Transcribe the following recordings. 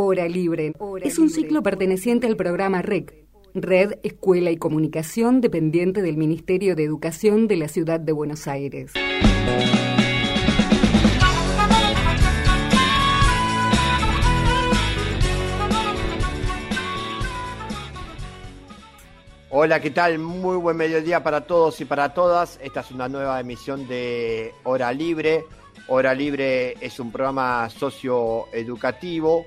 Hora Libre. es un ciclo perteneciente al programa REC, Red Escuela y Comunicación, dependiente del Ministerio de Educación de la Ciudad de Buenos Aires. Hola, ¿qué tal? Muy buen mediodía para todos y para todas. Esta es una nueva emisión de Hora Libre. Hora Libre es un programa socioeducativo.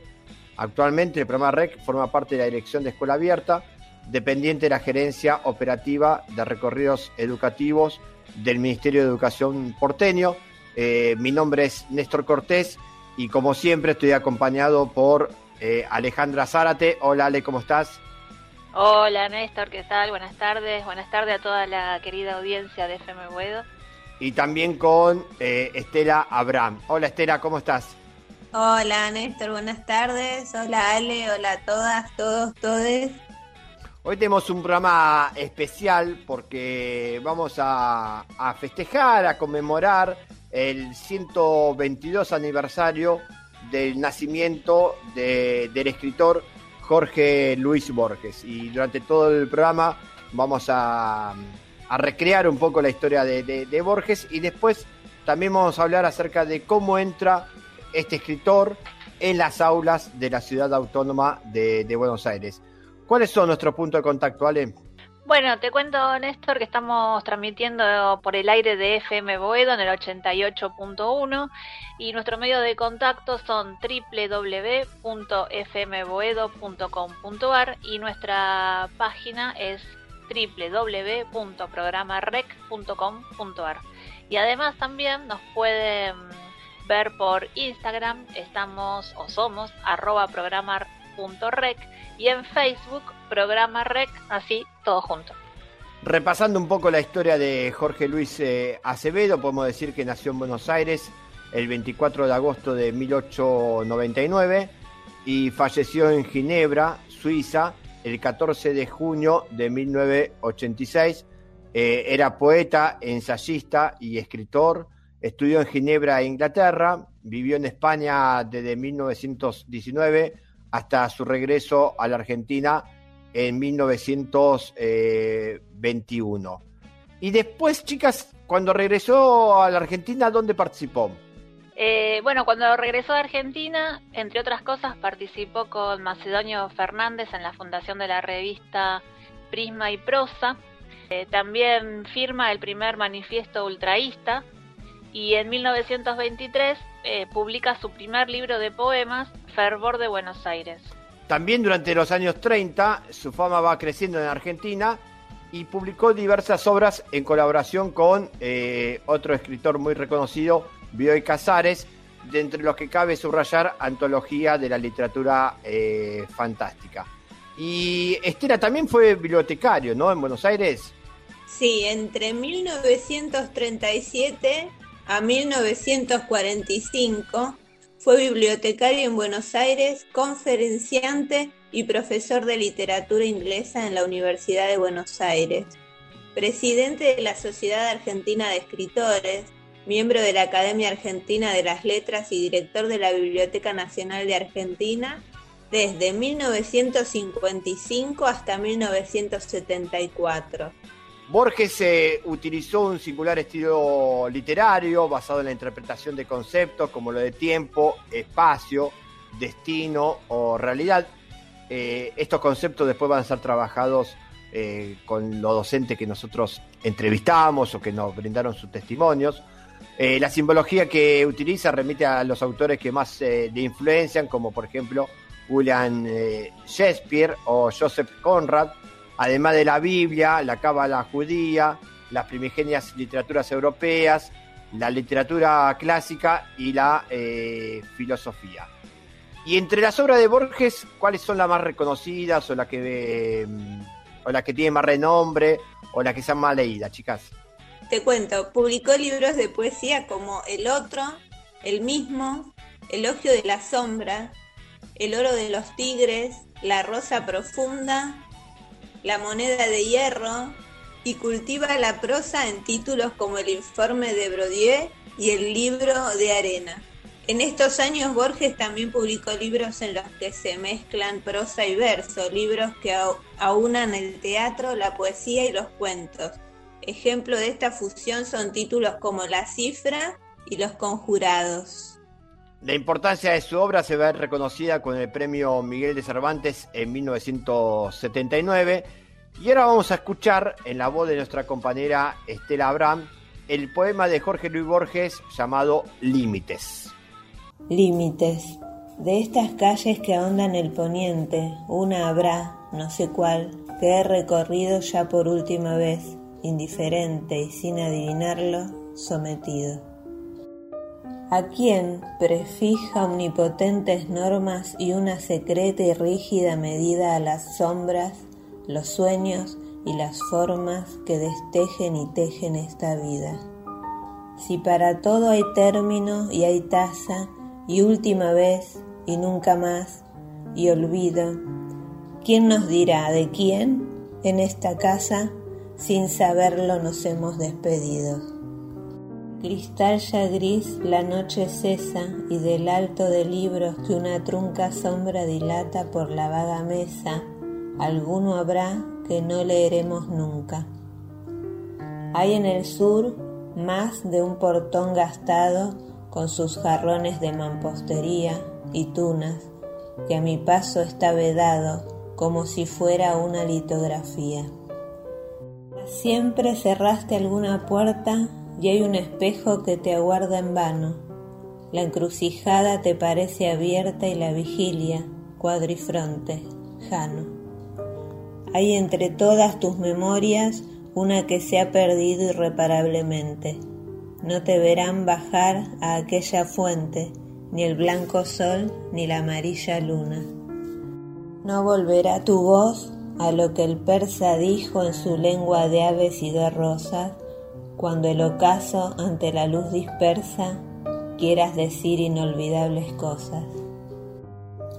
Actualmente el programa REC forma parte de la Dirección de Escuela Abierta, dependiente de la Gerencia Operativa de Recorridos Educativos del Ministerio de Educación porteño. Eh, mi nombre es Néstor Cortés y como siempre estoy acompañado por eh, Alejandra Zárate. Hola Ale, ¿cómo estás? Hola Néstor, ¿qué tal? Buenas tardes. Buenas tardes a toda la querida audiencia de FM Buedo. Y también con eh, Estela Abraham. Hola Estela, ¿cómo estás? Hola Néstor, buenas tardes. Hola Ale, hola a todas, todos, todes. Hoy tenemos un programa especial porque vamos a, festejar, a conmemorar el 122 aniversario del nacimiento del escritor Jorge Luis Borges. Y durante todo el programa vamos a, recrear un poco la historia de, Borges y después también vamos a hablar acerca de cómo entra este escritor en las aulas de la ciudad autónoma de, Buenos Aires. ¿Cuáles son nuestros puntos de contacto, Ale? Bueno, te cuento, Néstor, que estamos transmitiendo por el aire de FM Boedo en el 88.1 y nuestro medio de contacto son www.fmboedo.com.ar y nuestra página es www.programarec.com.ar. Y además también nos pueden ver por Instagram, estamos o somos arroba programar.rec y en Facebook programa rec, así todo junto. Repasando un poco la historia de Jorge Luis eh, Acevedo, podemos decir que nació en Buenos Aires el 24 de agosto de 1899 y falleció en Ginebra, Suiza, el 14 de junio de 1986. Eh, era poeta, ensayista y escritor. Estudió en Ginebra, Inglaterra. Vivió en España desde 1919 hasta su regreso a la Argentina en 1921. Y después, chicas, cuando regresó a la Argentina, ¿dónde participó? Eh, bueno, cuando regresó a Argentina, entre otras cosas, participó con Macedonio Fernández en la fundación de la revista Prisma y Prosa. Eh, también firma el primer manifiesto ultraísta y en 1923 eh, publica su primer libro de poemas, Fervor de Buenos Aires. También durante los años 30 su fama va creciendo en Argentina y publicó diversas obras en colaboración con eh, otro escritor muy reconocido, Bioy Casares, de entre los que cabe subrayar Antología de la Literatura eh, Fantástica. Y Estela también fue bibliotecario, ¿no? En Buenos Aires. Sí, entre 1937 a 1945 fue bibliotecario en Buenos Aires, conferenciante y profesor de literatura inglesa en la Universidad de Buenos Aires. Presidente de la Sociedad Argentina de Escritores, miembro de la Academia Argentina de las Letras y director de la Biblioteca Nacional de Argentina desde 1955 hasta 1974 Borges eh, utilizó un singular estilo literario basado en la interpretación de conceptos como lo de tiempo, espacio, destino o realidad. Eh, estos conceptos después van a ser trabajados eh, con los docentes que nosotros entrevistamos o que nos brindaron sus testimonios. la simbología que utiliza remite a los autores que más le influencian, como por ejemplo William Shakespeare o Joseph Conrad, además de la Biblia, la cábala judía, las primigenias literaturas europeas, la literatura clásica y la eh, filosofía. Y entre las obras de Borges, ¿cuáles son las más reconocidas o las que, mm, o las que tienen más renombre o las que sean más leídas, chicas? Te cuento, publicó libros de poesía como El Otro, El Mismo, Elogio de la Sombra, El Oro de los Tigres, La Rosa Profunda la moneda de hierro y cultiva la prosa en títulos como el informe de Brodieu y el libro de arena. En estos años Borges también publicó libros en los que se mezclan prosa y verso, libros que aunan el teatro, la poesía y los cuentos. Ejemplo de esta fusión son títulos como La cifra y Los conjurados. La importancia de su obra se ve reconocida con el premio Miguel de Cervantes en 1979. Y ahora vamos a escuchar en la voz de nuestra compañera Estela Abraham el poema de Jorge Luis Borges llamado Límites. Límites. De estas calles que ahondan el poniente, una habrá, no sé cuál, que he recorrido ya por última vez, indiferente y sin adivinarlo, sometido. ¿A quién prefija omnipotentes normas y una secreta y rígida medida a las sombras, los sueños y las formas que destejen y tejen esta vida? Si para todo hay término y hay tasa, y última vez y nunca más y olvido. ¿Quién nos dirá de quién en esta casa sin saberlo nos hemos despedido? Cristal ya gris la noche cesa y del alto de libros que una trunca sombra dilata por la vaga mesa, alguno habrá que no leeremos nunca. Hay en el sur más de un portón gastado con sus jarrones de mampostería y tunas, que a mi paso está vedado como si fuera una litografía. Siempre cerraste alguna puerta y hay un espejo que te aguarda en vano. La encrucijada te parece abierta y la vigilia, cuadrifronte, jano. Hay entre todas tus memorias una que se ha perdido irreparablemente no te verán bajar a aquella fuente, ni el blanco sol, ni la amarilla luna. No volverá tu voz a lo que el persa dijo en su lengua de aves y de rosas, cuando el ocaso ante la luz dispersa quieras decir inolvidables cosas.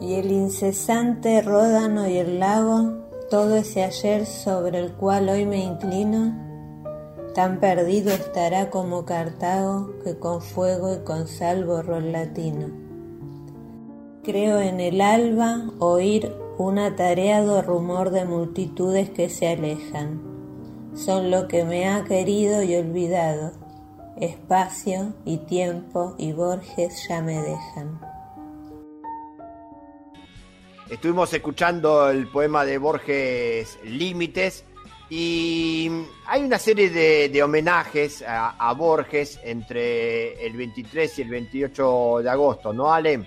Y el incesante ródano y el lago, todo ese ayer sobre el cual hoy me inclino, Tan perdido estará como Cartago que con fuego y con sal borró el latino. Creo en el alba oír un atareado rumor de multitudes que se alejan. Son lo que me ha querido y olvidado. Espacio y tiempo y Borges ya me dejan. Estuvimos escuchando el poema de Borges Límites y hay una serie de, homenajes a, Borges entre el 23 y el 28 de agosto, ¿no, Ale?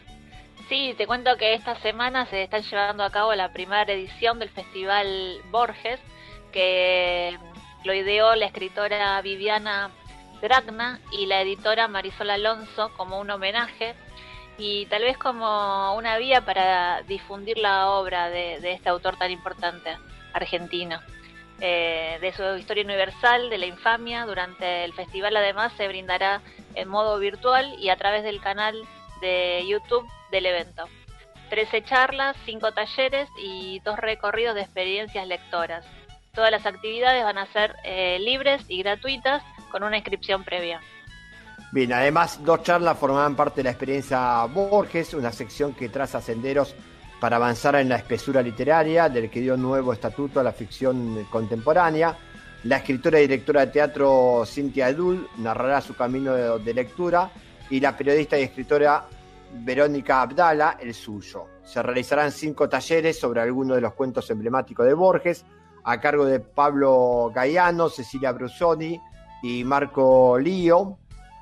Sí, te cuento que esta semana se están llevando a cabo la primera edición del Festival Borges, que lo ideó la escritora Viviana Dragna y la editora Marisol Alonso como un homenaje y tal vez como una vía para difundir la obra de este autor tan importante argentino. Eh, de su historia universal, de la infamia. Durante el festival además se brindará en modo virtual y a través del canal de YouTube del evento. Trece charlas, cinco talleres y dos recorridos de experiencias lectoras. Todas las actividades van a ser eh, libres y gratuitas con una inscripción previa. Bien, además dos charlas formarán parte de la experiencia Borges, una sección que traza senderos para avanzar en la espesura literaria, del que dio nuevo estatuto a la ficción contemporánea. La escritora y directora de teatro Cintia Edul narrará su camino de, lectura y la periodista y escritora Verónica Abdala el suyo. Se realizarán cinco talleres sobre algunos de los cuentos emblemáticos de Borges, a cargo de Pablo Gaiano, Cecilia Brusoni y Marco Lío.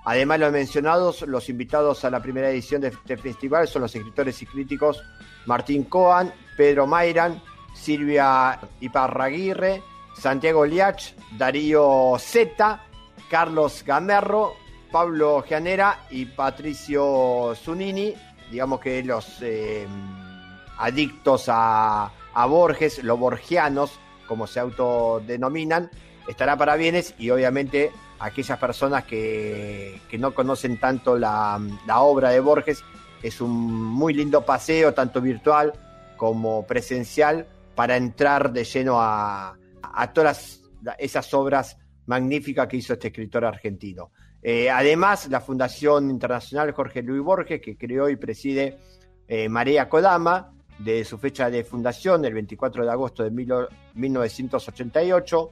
Además, los mencionados, los invitados a la primera edición de este festival son los escritores y críticos Martín Coan, Pedro Mayran, Silvia Iparraguirre, Santiago Liach, Darío Zeta, Carlos Gamerro, Pablo Gianera y Patricio Zunini, digamos que los eh, adictos a, Borges, los borgianos, como se autodenominan, estará para bienes y obviamente aquellas personas que, no conocen tanto la, la obra de Borges es un muy lindo paseo, tanto virtual como presencial, para entrar de lleno a, todas esas obras magníficas que hizo este escritor argentino. Eh, además, la Fundación Internacional Jorge Luis Borges, que creó y preside eh, María Kodama, de su fecha de fundación, el 24 de agosto de 1988,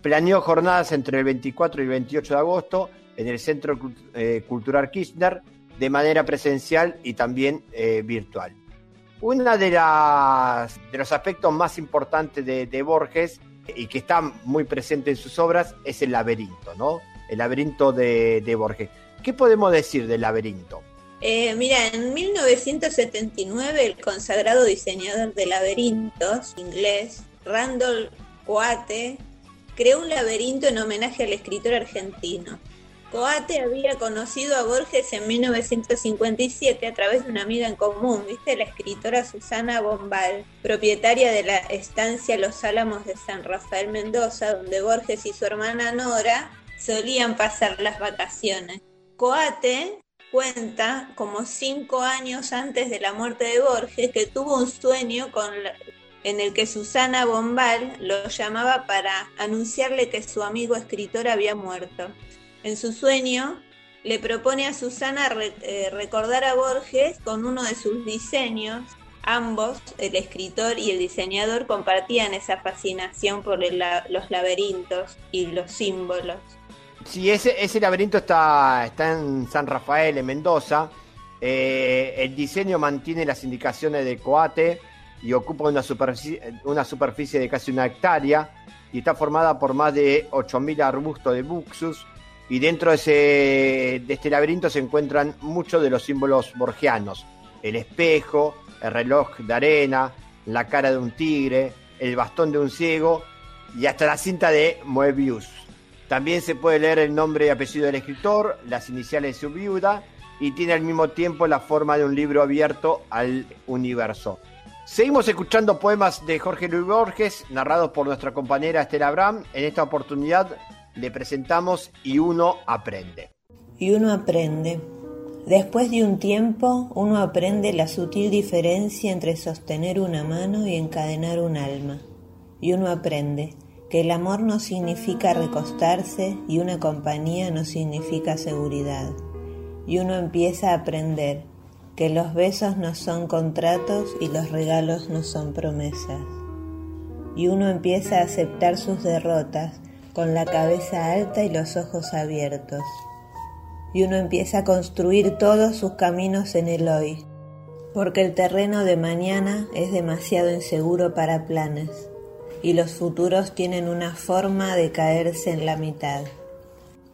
planeó jornadas entre el 24 y el 28 de agosto en el Centro eh, Cultural Kirchner de manera presencial y también virtual. Uno de, de los aspectos más importantes de, Borges y que está muy presente en sus obras es el laberinto, ¿no? El laberinto de, Borges. ¿Qué podemos decir del laberinto? Eh, mira, en 1979 el consagrado diseñador de laberintos inglés, Randall Coate, creó un laberinto en homenaje al escritor argentino. Coate había conocido a Borges en 1957 a través de una amiga en común, ¿viste? La escritora Susana Bombal, propietaria de la estancia Los Álamos de San Rafael Mendoza, donde Borges y su hermana Nora solían pasar las vacaciones. Coate cuenta como cinco años antes de la muerte de Borges que tuvo un sueño en el que Susana Bombal lo llamaba para anunciarle que su amigo escritor había muerto. En su sueño, le propone a Susana eh, recordar a Borges con uno de sus diseños. Ambos, el escritor y el diseñador, compartían esa fascinación por los laberintos y los símbolos. Sí, ese, ese laberinto está, está en San Rafael, en Mendoza. Eh, el diseño mantiene las indicaciones de Coate y ocupa una superficie, una superficie de casi una hectárea y está formada por más de 8.000 arbustos de buxus y dentro de, ese, de este laberinto se encuentran muchos de los símbolos borgianos. El espejo, el reloj de arena, la cara de un tigre, el bastón de un ciego y hasta la cinta de Moebius. También se puede leer el nombre y apellido del escritor, las iniciales de su viuda y tiene al mismo tiempo la forma de un libro abierto al universo. Seguimos escuchando poemas de Jorge Luis Borges, narrados por nuestra compañera Estela Abraham. En esta oportunidad le presentamos y uno aprende. Y uno aprende. Después de un tiempo, uno aprende la sutil diferencia entre sostener una mano y encadenar un alma. Y uno aprende que el amor no significa recostarse y una compañía no significa seguridad. Y uno empieza a aprender que los besos no son contratos y los regalos no son promesas. Y uno empieza a aceptar sus derrotas con la cabeza alta y los ojos abiertos. Y uno empieza a construir todos sus caminos en el hoy, porque el terreno de mañana es demasiado inseguro para planes, y los futuros tienen una forma de caerse en la mitad.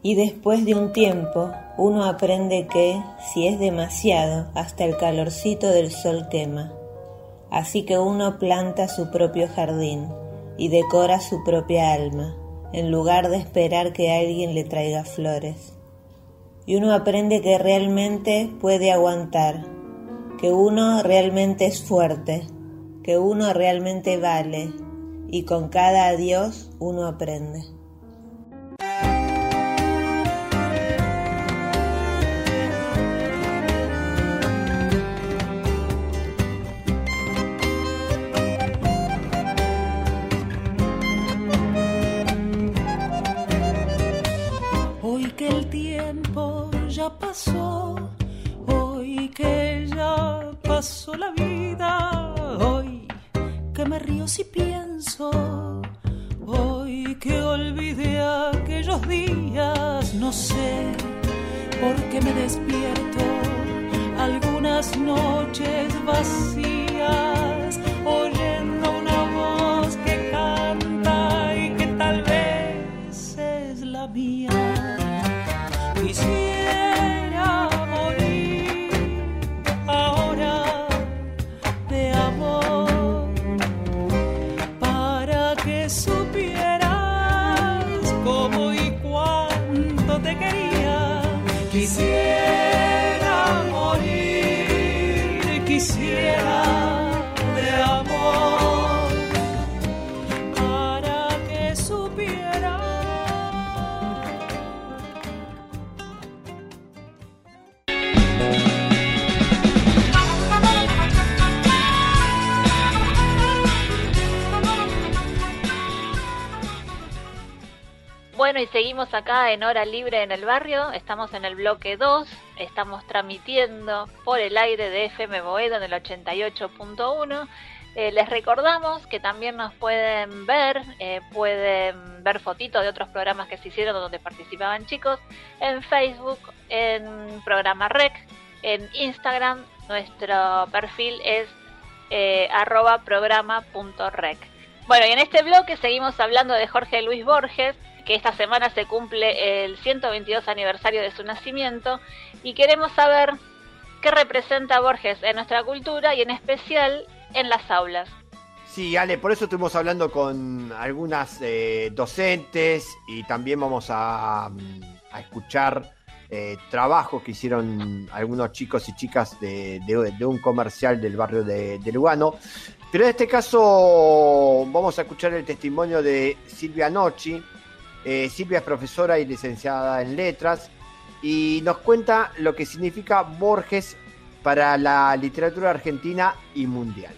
Y después de un tiempo, uno aprende que, si es demasiado, hasta el calorcito del sol quema. Así que uno planta su propio jardín y decora su propia alma en lugar de esperar que alguien le traiga flores. Y uno aprende que realmente puede aguantar, que uno realmente es fuerte, que uno realmente vale, y con cada adiós uno aprende. Qué me despierto. Algunas noches vacías, Y seguimos acá en Hora Libre en el Barrio, estamos en el bloque 2, estamos transmitiendo por el aire de FM Boedo en el 88.1. Eh, les recordamos que también nos pueden ver, eh, pueden ver fotitos de otros programas que se hicieron donde participaban chicos en Facebook, en Programa Rec, en Instagram. Nuestro perfil es eh, arroba programa.rec. Bueno, y en este bloque seguimos hablando de Jorge Luis Borges, que esta semana se cumple el 122 aniversario de su nacimiento, y queremos saber qué representa Borges en nuestra cultura y en especial en las aulas. Sí, Ale, por eso estuvimos hablando con algunas eh, docentes y también vamos a, escuchar eh, trabajos que hicieron algunos chicos y chicas de, un comercial del barrio de, de, Lugano. Pero en este caso vamos a escuchar el testimonio de Silvia Nochi. Eh, Silvia es profesora y licenciada en letras y nos cuenta lo que significa Borges para la literatura argentina y mundial.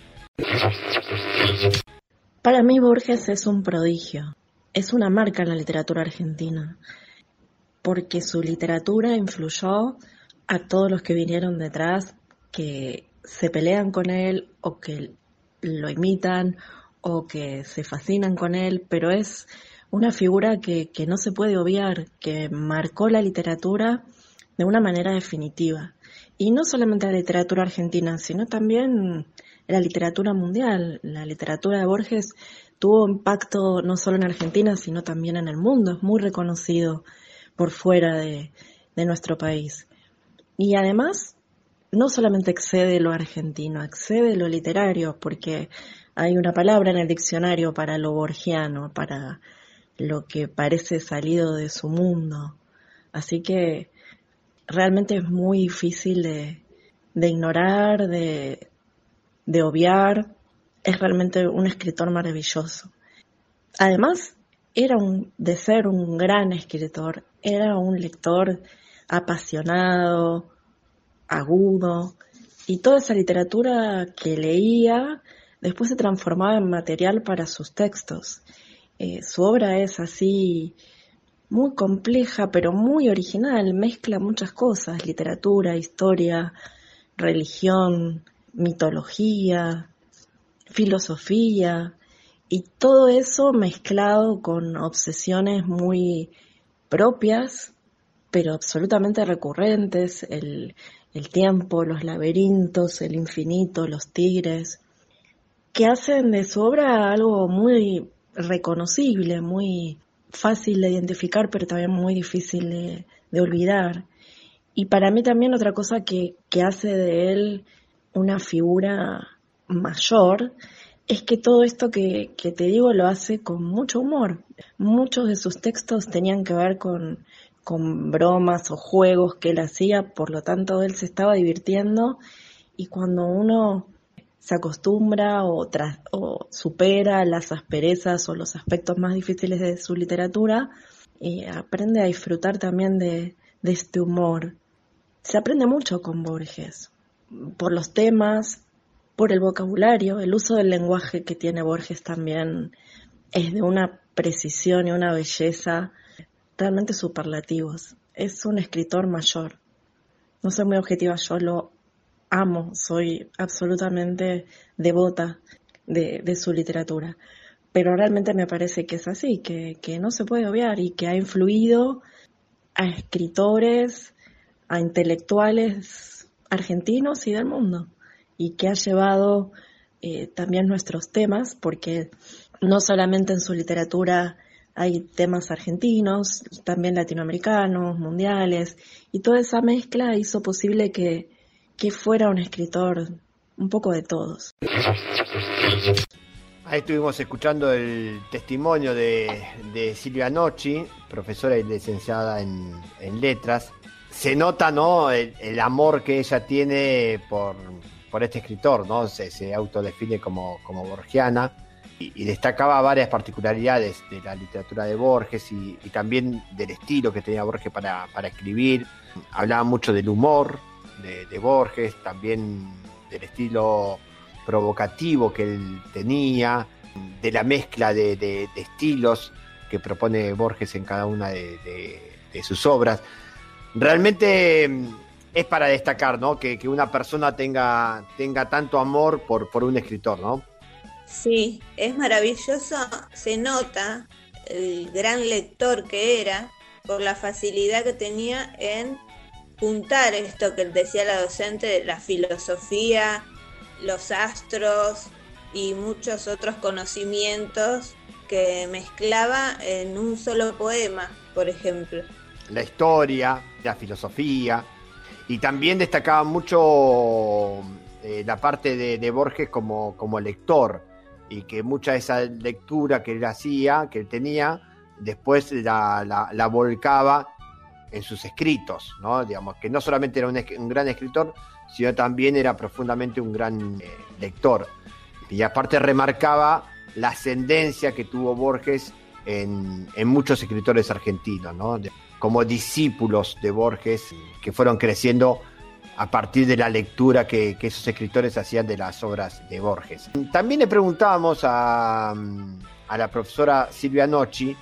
Para mí Borges es un prodigio, es una marca en la literatura argentina, porque su literatura influyó a todos los que vinieron detrás, que se pelean con él o que lo imitan o que se fascinan con él, pero es una figura que, que no se puede obviar, que marcó la literatura de una manera definitiva. Y no solamente la literatura argentina, sino también la literatura mundial. La literatura de Borges tuvo impacto no solo en Argentina, sino también en el mundo. Es muy reconocido por fuera de, de nuestro país. Y además, no solamente excede lo argentino, excede lo literario, porque hay una palabra en el diccionario para lo borgiano, para lo que parece salido de su mundo. Así que realmente es muy difícil de, ignorar, de, de obviar. Es realmente un escritor maravilloso. Además, era un, de ser un gran escritor, era un lector apasionado, agudo, y toda esa literatura que leía después se transformaba en material para sus textos. Eh, su obra es así muy compleja, pero muy original, mezcla muchas cosas, literatura, historia, religión, mitología, filosofía, y todo eso mezclado con obsesiones muy propias, pero absolutamente recurrentes, el, el tiempo, los laberintos, el infinito, los tigres, que hacen de su obra algo muy reconocible, muy fácil de identificar, pero también muy difícil de, olvidar. Y para mí también otra cosa que, que hace de él una figura mayor es que todo esto que, que, te digo lo hace con mucho humor. Muchos de sus textos tenían que ver con, con bromas o juegos que él hacía, por lo tanto él se estaba divirtiendo y cuando uno se acostumbra o, o supera las asperezas o los aspectos más difíciles de su literatura, y aprende a disfrutar también de, de este humor. Se aprende mucho con Borges, por los temas, por el vocabulario, el uso del lenguaje que tiene Borges también es de una precisión y una belleza realmente superlativos. Es un escritor mayor. No soy muy objetiva, yo lo amo, soy absolutamente devota de, su literatura. Pero realmente me parece que es así, que, no se puede obviar y que ha influido a escritores, a intelectuales argentinos y del mundo, y que ha llevado eh, también nuestros temas, porque no solamente en su literatura hay temas argentinos, también latinoamericanos, mundiales, y toda esa mezcla hizo posible que, que fuera un escritor un poco de todos. Ahí estuvimos escuchando el testimonio de, Silvia Nochi, profesora y licenciada en, letras. Se nota ¿no? El, amor que ella tiene por, este escritor, ¿no? Se, se autodefine como, como borgiana y, destacaba varias particularidades de la literatura de Borges y, también del estilo que tenía Borges para, para escribir. Hablaba mucho del humor, de, Borges, también del estilo provocativo que él tenía, de la mezcla de, estilos que propone Borges en cada una de, sus obras. Realmente mm, es para destacar, ¿no? Que, una persona tenga, tenga tanto amor por, por un escritor, ¿no? Sí, es maravilloso, se nota el gran lector que era por la facilidad que tenía en juntar esto que decía la docente, la filosofía, los astros y muchos otros conocimientos que mezclaba en un solo poema, por ejemplo. La historia, la filosofía, y también destacaba mucho eh, la parte de, Borges como, como, lector, y que mucha de esa lectura que él hacía, que él tenía, después la, la, volcaba en sus escritos, ¿no? Digamos, que no solamente era un, gran escritor, sino también era profundamente un gran eh, lector. Y aparte remarcaba la ascendencia que tuvo Borges en, muchos escritores argentinos, ¿no? como discípulos de Borges que fueron creciendo a partir de la lectura que, esos escritores hacían de las obras de Borges. También le preguntábamos a, la profesora Silvia Nochi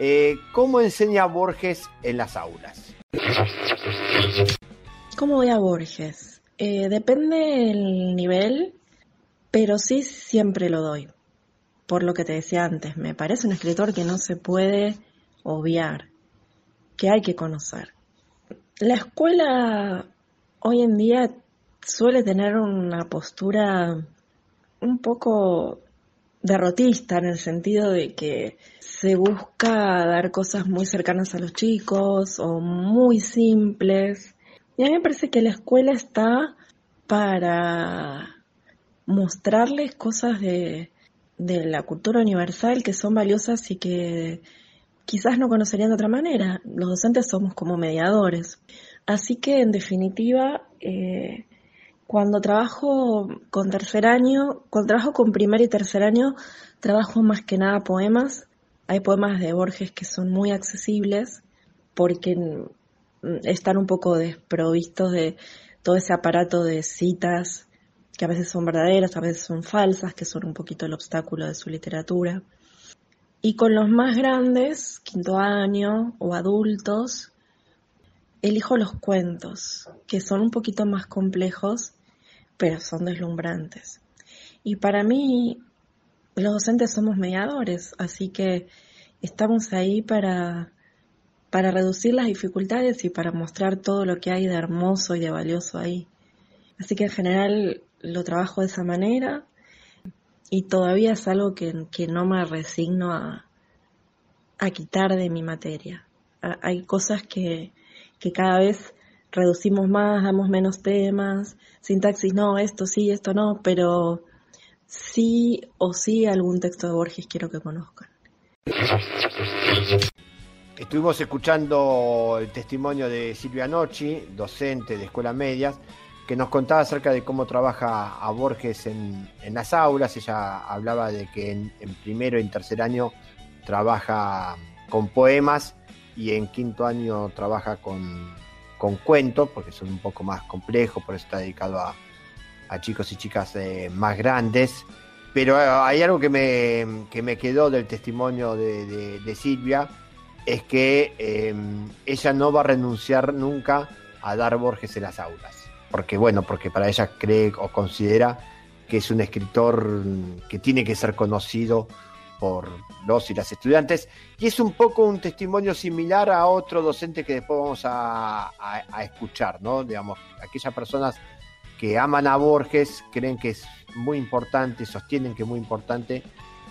eh, cómo enseña Borges en las aulas. ¿Cómo voy a Borges? Eh, depende del nivel, pero sí siempre lo doy por lo que te decía antes, me parece un escritor que no se puede obviar, que hay que conocer. La escuela hoy en día suele tener una postura un poco derrotista en el sentido de que se busca dar cosas muy cercanas a los chicos o muy simples. Y a mí me parece que la escuela está para mostrarles cosas de, de la cultura universal que son valiosas y que quizás no conocerían de otra manera. Los docentes somos como mediadores. Así que, en definitiva, eh, cuando trabajo con tercer año, cuando trabajo con primer y tercer año, trabajo más que nada poemas. Hay poemas de Borges que son muy accesibles porque están un poco desprovistos de todo ese aparato de citas que a veces son verdaderas, a veces son falsas, que son un poquito el obstáculo de su literatura. Y con los más grandes, quinto año o adultos, elijo los cuentos, que son un poquito más complejos, pero son deslumbrantes. Y para mí, los docentes somos mediadores, así que estamos ahí para, para reducir las dificultades y para mostrar todo lo que hay de hermoso y de valioso ahí. Así que en general lo trabajo de esa manera y todavía es algo que, no me resigno a, a, quitar de mi materia. hay cosas que, que cada vez reducimos más, damos menos temas, sintaxis no, esto sí, esto no, pero sí o sí algún texto de Borges quiero que conozcan. Estuvimos escuchando el testimonio de Silvia Nochi, docente de Escuela Medias, que nos contaba acerca de cómo trabaja a Borges en, las aulas. Ella hablaba de que en, primero y en tercer año trabaja con poemas y en quinto año trabaja con, cuentos, porque son un poco más complejos, por eso está dedicado a, chicos y chicas eh, más grandes. Pero eh, hay algo que me, me quedó del testimonio de, Silvia, es que eh, ella no va a renunciar nunca a dar Borges en las aulas porque bueno, porque para ella cree o considera que es un escritor que tiene que ser conocido por los y las estudiantes, y es un poco un testimonio similar a otro docente que después vamos a, escuchar, ¿no? Digamos, aquellas personas que aman a Borges creen que es muy importante, sostienen que es muy importante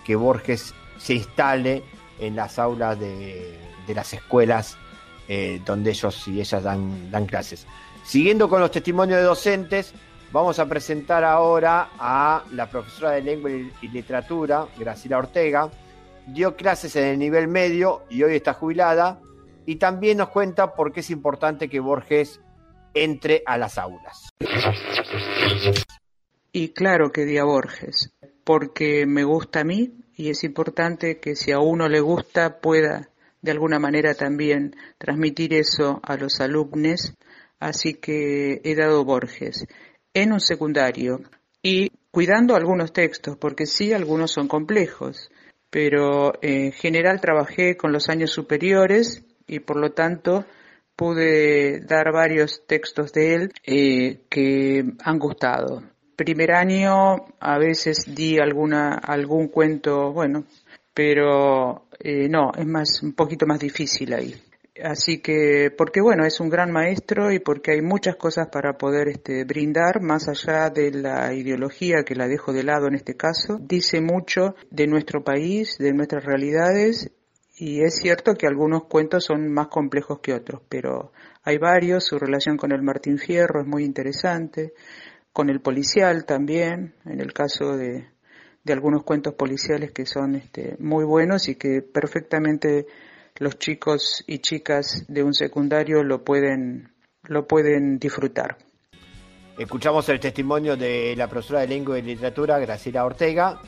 que Borges se instale en las aulas de, las escuelas eh, donde ellos y ellas dan, dan clases. Siguiendo con los testimonios de docentes, vamos a presentar ahora a la profesora de lengua y literatura, Graciela Ortega. Dio clases en el nivel medio y hoy está jubilada. Y también nos cuenta por qué es importante que Borges entre a las aulas. Y claro que di a Borges, porque me gusta a mí y es importante que si a uno le gusta pueda de alguna manera también transmitir eso a los alumnos así que he dado Borges en un secundario y cuidando algunos textos, porque sí, algunos son complejos. pero en general trabajé con los años superiores y por lo tanto pude dar varios textos de él eh, que han gustado. Primer año a veces di alguna algún cuento, bueno, pero eh, no, es más un poquito más difícil ahí. Así que, porque bueno, es un gran maestro y porque hay muchas cosas para poder este, brindar, más allá de la ideología que la dejo de lado en este caso, dice mucho de nuestro país, de nuestras realidades, y es cierto que algunos cuentos son más complejos que otros, pero hay varios, su relación con el Martín Fierro es muy interesante, con el policial también, en el caso de, de algunos cuentos policiales que son este, muy buenos y que perfectamente los chicos y chicas de un secundario lo pueden, lo pueden disfrutar. Escuchamos el testimonio de la profesora de lengua y literatura, Graciela Ortega,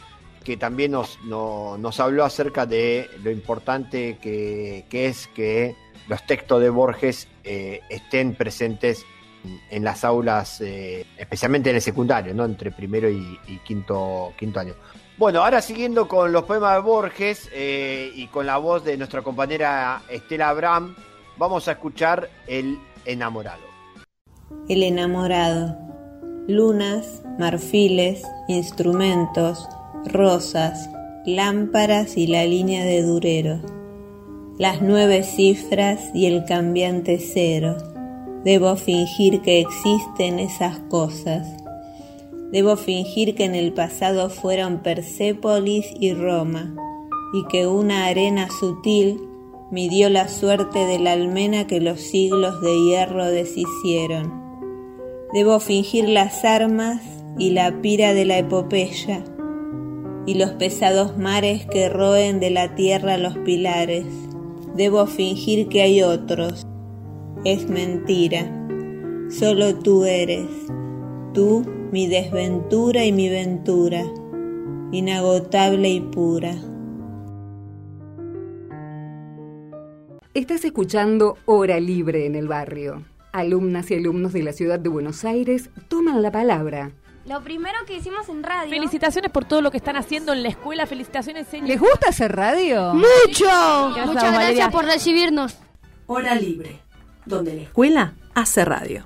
que también nos, nos habló acerca de lo importante que, es que los textos de Borges eh, estén presentes en las aulas, eh, especialmente en el secundario, ¿no? entre primero y, y, quinto, quinto año. Bueno, ahora siguiendo con los poemas de Borges eh, y con la voz de nuestra compañera Estela Abraham, vamos a escuchar El enamorado. El enamorado. Lunas, marfiles, instrumentos, rosas, lámparas y la línea de durero. Las nueve cifras y el cambiante cero. Debo fingir que existen esas cosas Debo fingir que en el pasado fueron Persépolis y Roma, y que una arena sutil midió la suerte de la almena que los siglos de hierro deshicieron. Debo fingir las armas y la pira de la epopeya, y los pesados mares que roen de la tierra los pilares. Debo fingir que hay otros. Es mentira. Solo tú eres. Tú mi desventura y mi ventura, inagotable y pura. Estás escuchando Hora Libre en el barrio. Alumnas y alumnos de la ciudad de Buenos Aires toman la palabra. Lo primero que hicimos en radio. Felicitaciones por todo lo que están haciendo en la escuela. Felicitaciones, señor. ¿Les gusta hacer radio? ¡Mucho! Muchas gracias por recibirnos. Hora Libre, donde la escuela hace radio.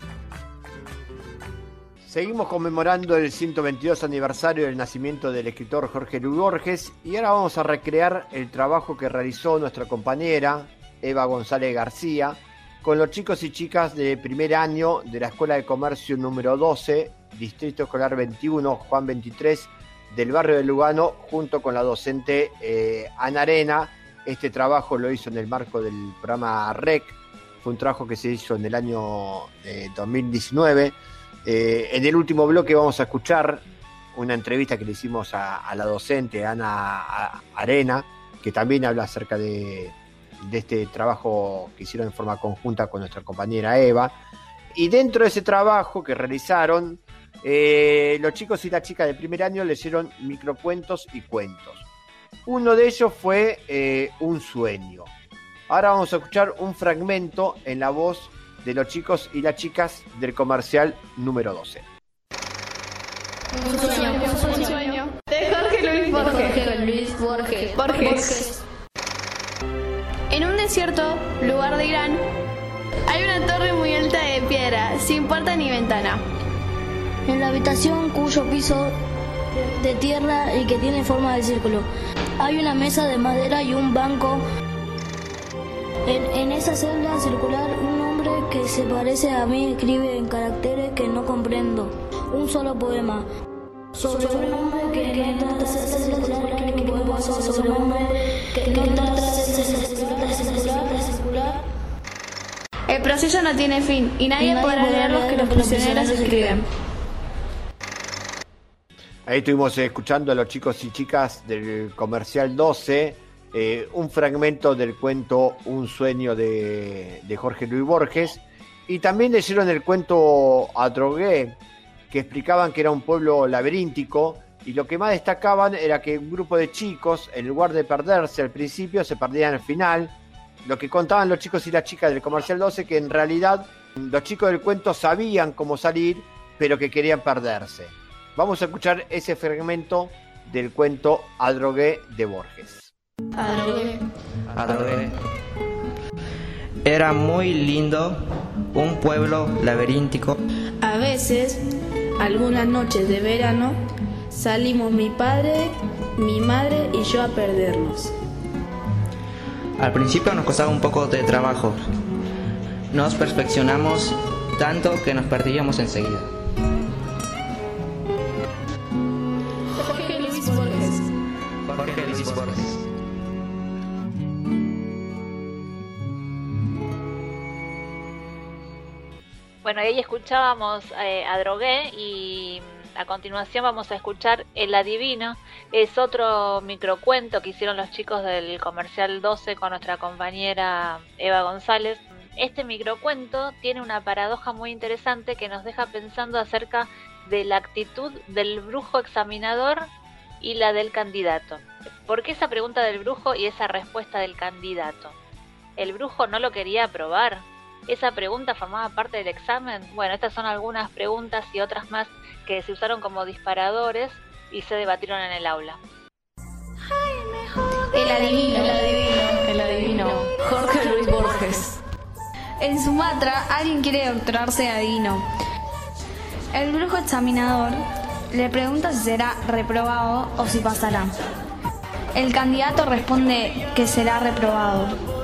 Seguimos conmemorando el 122 aniversario del nacimiento del escritor Jorge Luis Borges y ahora vamos a recrear el trabajo que realizó nuestra compañera Eva González García con los chicos y chicas de primer año de la Escuela de Comercio número 12, Distrito Escolar 21, Juan 23, del barrio de Lugano, junto con la docente eh, Ana Arena. Este trabajo lo hizo en el marco del programa REC, fue un trabajo que se hizo en el año 2019 eh, en el último bloque vamos a escuchar una entrevista que le hicimos a, la docente Ana Arena, que también habla acerca de, este trabajo que hicieron en forma conjunta con nuestra compañera Eva. Y dentro de ese trabajo que realizaron, eh, los chicos y las chicas de primer año leyeron microcuentos y cuentos. Uno de ellos fue eh, Un sueño. Ahora vamos a escuchar un fragmento en la voz de los chicos y las chicas del comercial número 12. Un sueño, un sueño. De Jorge Luis Borges. Jorge Luis Borges. Borges. En un desierto lugar de Irán hay una torre muy alta de piedra, sin puerta ni ventana. En la habitación cuyo piso de tierra y que tiene forma de círculo, hay una mesa de madera y un banco. En, en esa celda circular, un que se parece a mí escribe en caracteres que no comprendo un solo poema. Sobre un hombre que, que circular, que poema sobre un hombre que. El proceso no tiene fin y nadie, y nadie podrá leer lo que los prisioneros escriben. Ahí estuvimos escuchando a los chicos y chicas del comercial 12 eh, un fragmento del cuento Un sueño de, Jorge Luis Borges y también leyeron el cuento Adrogué, que explicaban que era un pueblo laberíntico y lo que más destacaban era que un grupo de chicos, en lugar de perderse al principio, se perdían al final. Lo que contaban los chicos y las chicas del Comercial 12, que en realidad los chicos del cuento sabían cómo salir, pero que querían perderse. Vamos a escuchar ese fragmento del cuento Adrogué de Borges. Adrogué. Era muy lindo, un pueblo laberíntico. A veces, algunas noches de verano, salimos mi padre, mi madre y yo a perdernos. Al principio nos costaba un poco de trabajo. Nos perfeccionamos tanto que nos perdíamos enseguida. Bueno, ahí escuchábamos eh, a Drogué y a continuación vamos a escuchar El Adivino. Es otro microcuento que hicieron los chicos del Comercial 12 con nuestra compañera Eva González. Este microcuento tiene una paradoja muy interesante que nos deja pensando acerca de la actitud del brujo examinador y la del candidato. ¿Por qué esa pregunta del brujo y esa respuesta del candidato? ¿El brujo no lo quería aprobar? ¿Esa pregunta formaba parte del examen? Bueno, estas son algunas preguntas y otras más que se usaron como disparadores y se debatieron en el aula. El adivino. El adivino. El adivino. Jorge Luis Borges. En Sumatra, alguien quiere doctorarse de adivino. El brujo examinador le pregunta si será reprobado o si pasará. El candidato responde que será reprobado.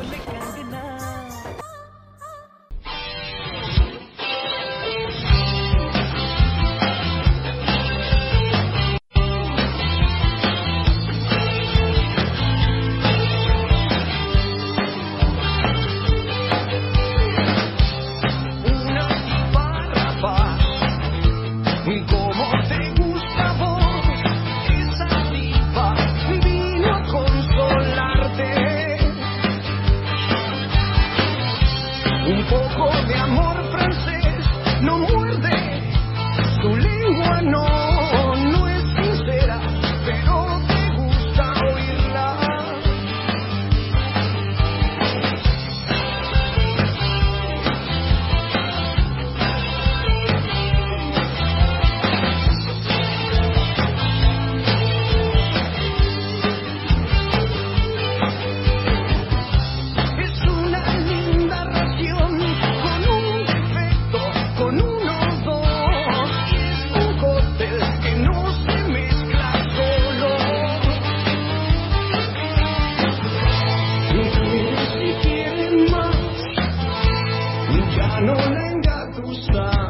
No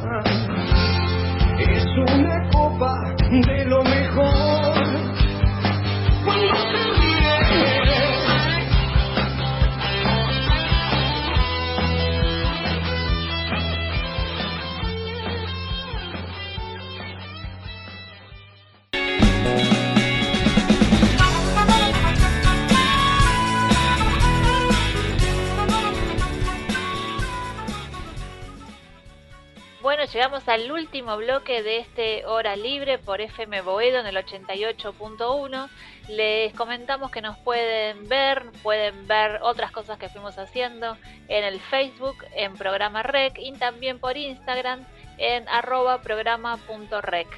al último bloque de este Hora Libre por FM Boedo en el 88.1. Les comentamos que nos pueden ver, pueden ver otras cosas que fuimos haciendo en el Facebook, en Programa Rec y también por Instagram en arroba programa.rec.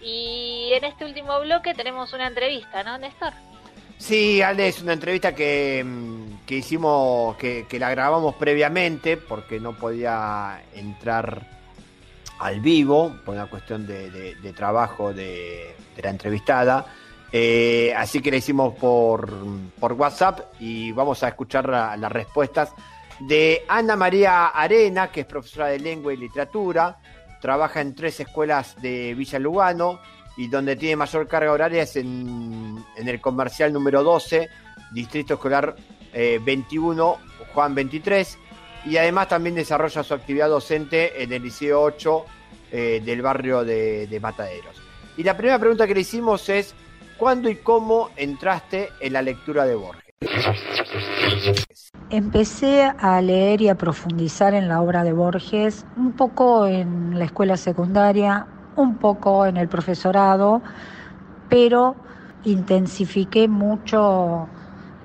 Y en este último bloque tenemos una entrevista, ¿no, Néstor? Sí, Ale, es una entrevista que, mm, que hicimos, que la grabamos previamente porque no podía entrar al vivo por una cuestión de, trabajo de, la entrevistada. Eh, así que la hicimos por, WhatsApp y vamos a escuchar la- las respuestas de Ana María Arena, que es profesora de lengua y literatura, trabaja en tres escuelas de Villa Lugano y donde tiene mayor carga horaria es en, en el comercial número 12, Distrito Escolar eh, 21, Juan 23, y además también desarrolla su actividad docente en el Liceo 8 eh, del barrio de, de Mataderos. Y la primera pregunta que le hicimos es, ¿cuándo y cómo entraste en la lectura de Borges? Empecé a leer y a profundizar en la obra de Borges, un poco en la escuela secundaria, un poco en el profesorado, pero intensifiqué mucho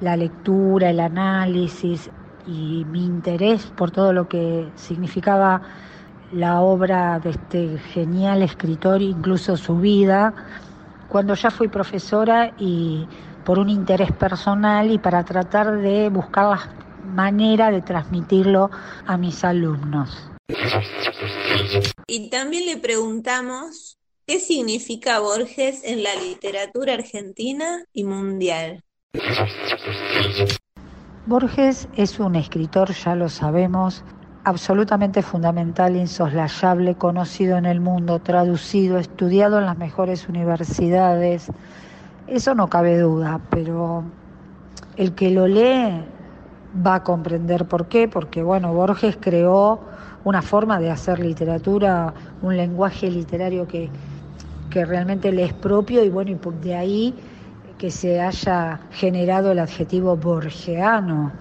la lectura, el análisis y mi interés por todo lo que significaba la obra de este genial escritor, incluso su vida, cuando ya fui profesora y por un interés personal y para tratar de buscar la manera de transmitirlo a mis alumnos. Y también le preguntamos qué significa Borges en la literatura argentina y mundial. Borges es un escritor, ya lo sabemos, absolutamente fundamental, insoslayable, conocido en el mundo, traducido, estudiado en las mejores universidades. Eso no cabe duda, pero el que lo lee va a comprender por qué, porque bueno, Borges creó una forma de hacer literatura, un lenguaje literario que, que realmente le es propio y bueno, y de ahí que se haya generado el adjetivo borgiano.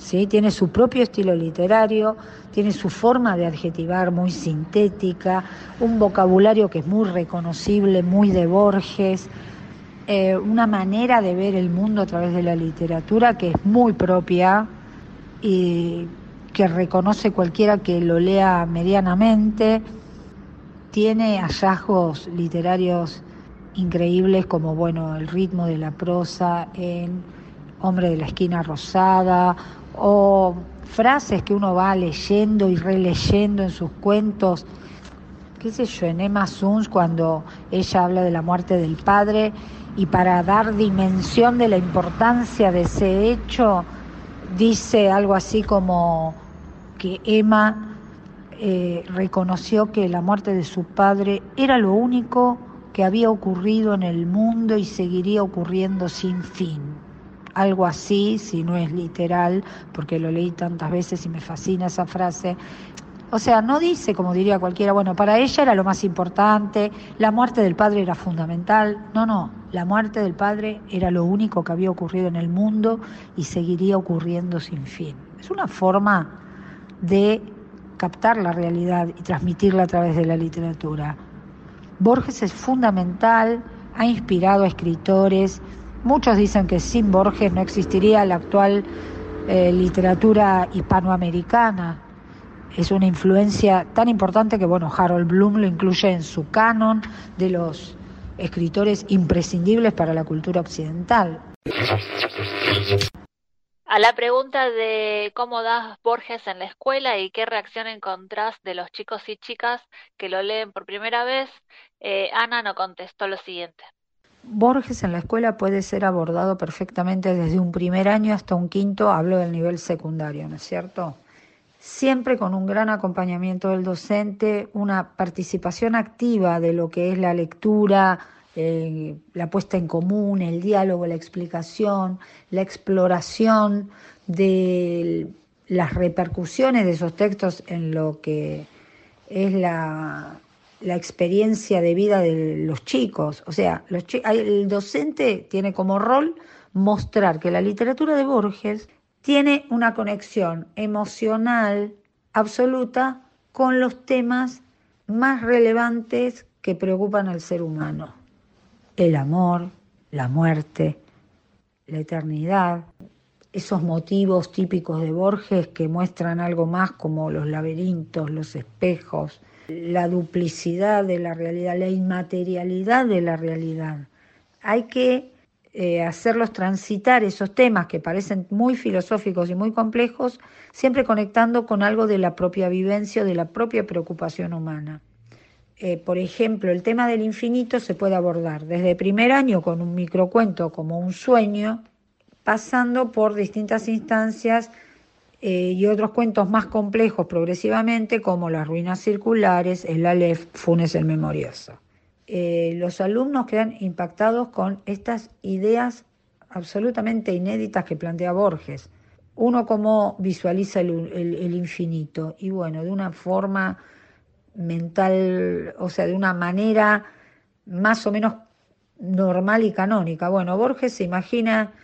¿Sí? Tiene su propio estilo literario, tiene su forma de adjetivar muy sintética, un vocabulario que es muy reconocible, muy de Borges, eh, una manera de ver el mundo a través de la literatura que es muy propia y que reconoce cualquiera que lo lea medianamente. Tiene hallazgos literarios increíbles como bueno el ritmo de la prosa en Hombre de la esquina rosada o frases que uno va leyendo y releyendo en sus cuentos. ¿Qué sé yo? En Emma Suns cuando ella habla de la muerte del padre y para dar dimensión de la importancia de ese hecho dice algo así como que Emma eh, reconoció que la muerte de su padre era lo único que había ocurrido en el mundo y seguiría ocurriendo sin fin. Algo así, si no es literal, porque lo leí tantas veces y me fascina esa frase. O sea, no dice, como diría cualquiera, bueno, para ella era lo más importante, la muerte del padre era fundamental. No, no, la muerte del padre era lo único que había ocurrido en el mundo y seguiría ocurriendo sin fin. Es una forma de captar la realidad y transmitirla a través de la literatura. Borges es fundamental, ha inspirado a escritores. Muchos dicen que sin Borges no existiría la actual eh, literatura hispanoamericana. Es una influencia tan importante que, bueno, Harold Bloom lo incluye en su canon de los escritores imprescindibles para la cultura occidental. A la pregunta de cómo das Borges en la escuela y qué reacción encontrás de los chicos y chicas que lo leen por primera vez, eh, Ana no contestó lo siguiente. Borges en la escuela puede ser abordado perfectamente desde un primer año hasta un quinto, hablo del nivel secundario, ¿no es cierto? Siempre con un gran acompañamiento del docente, una participación activa de lo que es la lectura, eh, la puesta en común, el diálogo, la explicación, la exploración de las repercusiones de esos textos en lo que es la, la experiencia de vida de los chicos. O sea, los el docente tiene como rol mostrar que la literatura de Borges tiene una conexión emocional absoluta con los temas más relevantes que preocupan al ser humano el amor, la muerte, la eternidad, esos motivos típicos de Borges que muestran algo más como los laberintos, los espejos, la duplicidad de la realidad, la inmaterialidad de la realidad. Hay que eh, hacerlos transitar esos temas que parecen muy filosóficos y muy complejos, siempre conectando con algo de la propia vivencia o de la propia preocupación humana. Eh, por ejemplo, el tema del infinito se puede abordar desde primer año con un microcuento como un sueño, pasando por distintas instancias eh, y otros cuentos más complejos progresivamente, como las ruinas circulares, el Aleph, Funes el Memorioso. Eh, los alumnos quedan impactados con estas ideas absolutamente inéditas que plantea Borges. Uno cómo visualiza el infinito y bueno, de una forma mental, o sea, de una manera más o menos normal y canónica. Bueno, Borges se imagina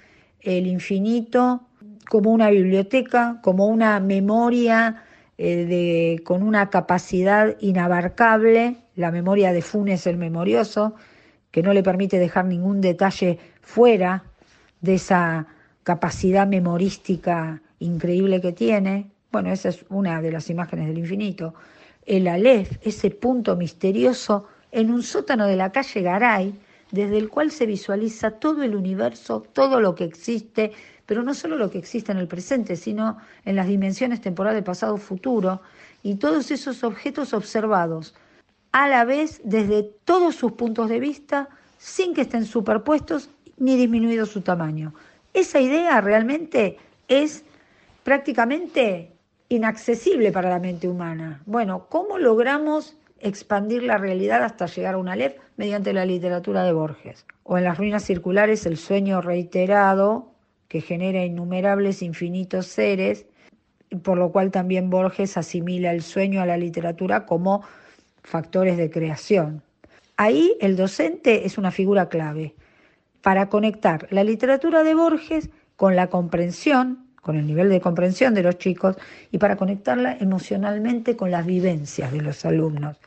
el infinito como una biblioteca, como una memoria eh, de, con una capacidad inabarcable, la memoria de Funes el memorioso, que no le permite dejar ningún detalle fuera de esa capacidad memorística increíble que tiene. Bueno, esa es una de las imágenes del infinito el Aleph, ese punto misterioso, en un sótano de la calle Garay, desde el cual se visualiza todo el universo, todo lo que existe, pero no solo lo que existe en el presente, sino en las dimensiones temporales pasado, futuro, y todos esos objetos observados a la vez desde todos sus puntos de vista, sin que estén superpuestos ni disminuido su tamaño. Esa idea realmente es prácticamente inaccesible para la mente humana. Bueno, ¿cómo logramos expandir la realidad hasta llegar a una LEF mediante la literatura de Borges? O en las ruinas circulares, el sueño reiterado que genera innumerables infinitos seres, por lo cual también Borges asimila el sueño a la literatura como factores de creación. Ahí el docente es una figura clave para conectar la literatura de Borges con la comprensión con el nivel de comprensión de los chicos y para conectarla emocionalmente con las vivencias de los alumnos.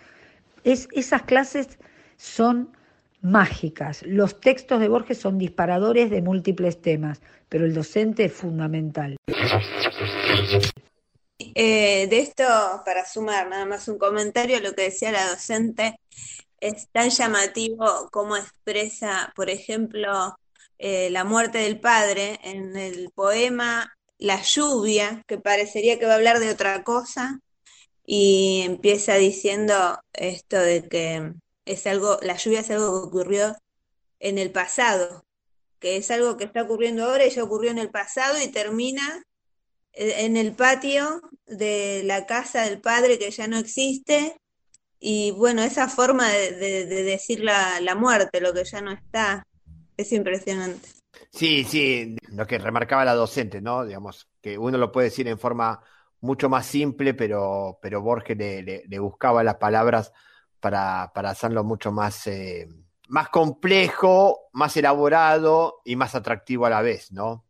Es, esas clases son mágicas. Los textos de Borges son disparadores de múltiples temas, pero el docente es fundamental. Eh, de esto, para sumar nada más un comentario a lo que decía la docente, es tan llamativo cómo expresa, por ejemplo, eh, la muerte del padre en el poema la lluvia, que parecería que va a hablar de otra cosa, y empieza diciendo esto de que es algo, la lluvia es algo que ocurrió en el pasado, que es algo que está ocurriendo ahora y ya ocurrió en el pasado y termina eh, en el patio de la casa del padre que ya no existe. Y bueno, esa forma de, decir la, la muerte, lo que ya no está, es impresionante. Sí, sí, lo que remarcaba la docente, ¿no? Digamos, que uno lo puede decir en forma mucho más simple, pero, pero Borges le, buscaba las palabras para, para hacerlo mucho más, eh, más complejo, más elaborado y más atractivo a la vez, ¿no?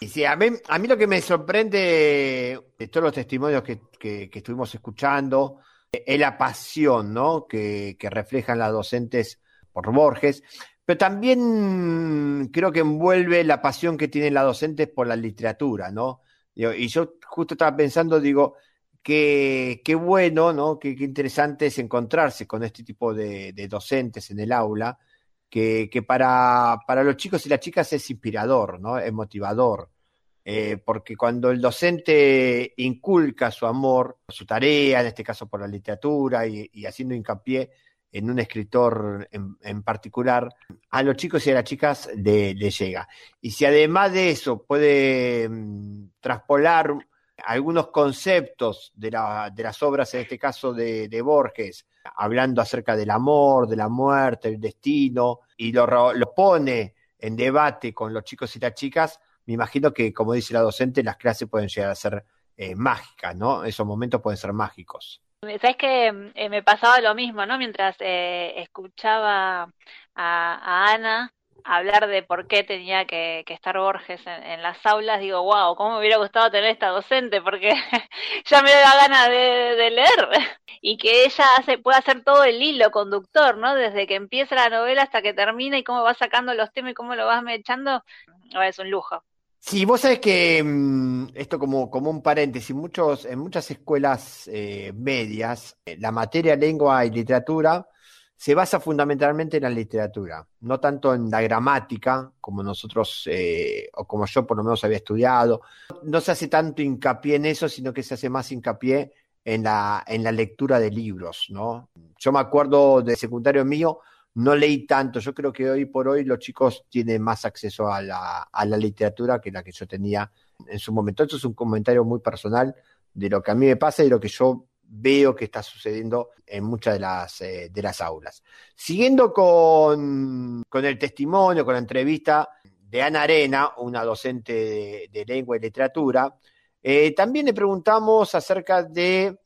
Y sí, a mí, a mí lo que me sorprende de todos los testimonios que, que, estuvimos escuchando es la pasión, ¿no? Que, que reflejan las docentes por Borges. Pero también creo que envuelve la pasión que tienen las docentes por la literatura, ¿no? Y yo justo estaba pensando, digo, qué, qué bueno, ¿no? Qué, interesante es encontrarse con este tipo de, docentes en el aula, que, que para, para, los chicos y las chicas es inspirador, ¿no? Es motivador. Eh, porque cuando el docente inculca su amor, su tarea, en este caso por la literatura, y, y haciendo hincapié en un escritor en, particular, a los chicos y a las chicas le, llega. Y si además de eso puede mm, traspolar algunos conceptos de, las obras, en este caso de, Borges, hablando acerca del amor, de la muerte, del destino, y lo, pone en debate con los chicos y las chicas, me imagino que, como dice la docente, las clases pueden llegar a ser eh, mágicas, ¿no? Esos momentos pueden ser mágicos. Sabes que eh, me pasaba lo mismo, ¿no? Mientras eh, escuchaba a, Ana hablar de por qué tenía que, estar Borges en, las aulas, digo, wow, cómo me hubiera gustado tener esta docente, porque ya me da ganas de, leer y que ella hace, pueda hacer todo el hilo conductor, ¿no? Desde que empieza la novela hasta que termina y cómo va sacando los temas y cómo lo vas echando, es un lujo. Sí, vos sabés que mm, esto como, como un paréntesis, muchos, en muchas escuelas eh, medias, eh, la materia lengua y literatura se basa fundamentalmente en la literatura, no tanto en la gramática, como nosotros, eh, o como yo por lo menos había estudiado. No se hace tanto hincapié en eso, sino que se hace más hincapié en la, en la lectura de libros, ¿no? Yo me acuerdo de secundario mío, no leí tanto. Yo creo que hoy por hoy los chicos tienen más acceso a la, a la literatura que la que yo tenía en su momento. Esto es un comentario muy personal de lo que a mí me pasa y lo que yo veo que está sucediendo en muchas de las, eh, de las aulas. Siguiendo con, con, el testimonio, con la entrevista de Ana Arena, una docente de, lengua y literatura, eh, también le preguntamos acerca de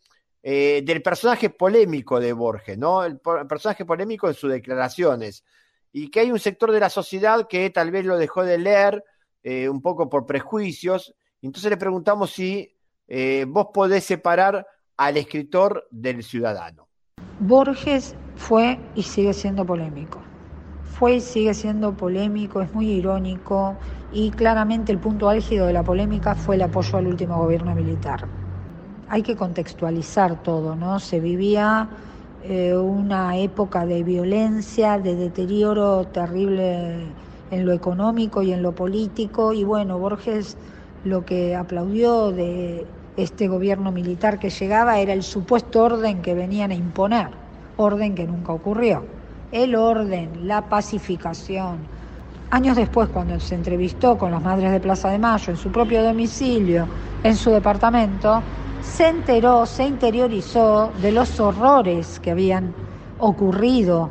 eh, del personaje polémico de Borges, ¿no? El, personaje polémico en sus declaraciones. Y que hay un sector de la sociedad que tal vez lo dejó de leer eh, un poco por prejuicios. Entonces le preguntamos si eh, vos podés separar al escritor del ciudadano. Borges fue y sigue siendo polémico. Fue y sigue siendo polémico, es muy irónico y claramente el punto álgido de la polémica fue el apoyo al último gobierno militar hay que contextualizar todo, ¿no? Se vivía eh, una época de violencia, de deterioro terrible en lo económico y en lo político. Y bueno, Borges lo que aplaudió de este gobierno militar que llegaba era el supuesto orden que venían a imponer, orden que nunca ocurrió. El orden, la pacificación. Años después, cuando se entrevistó con las madres de Plaza de Mayo en su propio domicilio, en su departamento, se enteró, se interiorizó de los horrores que habían ocurrido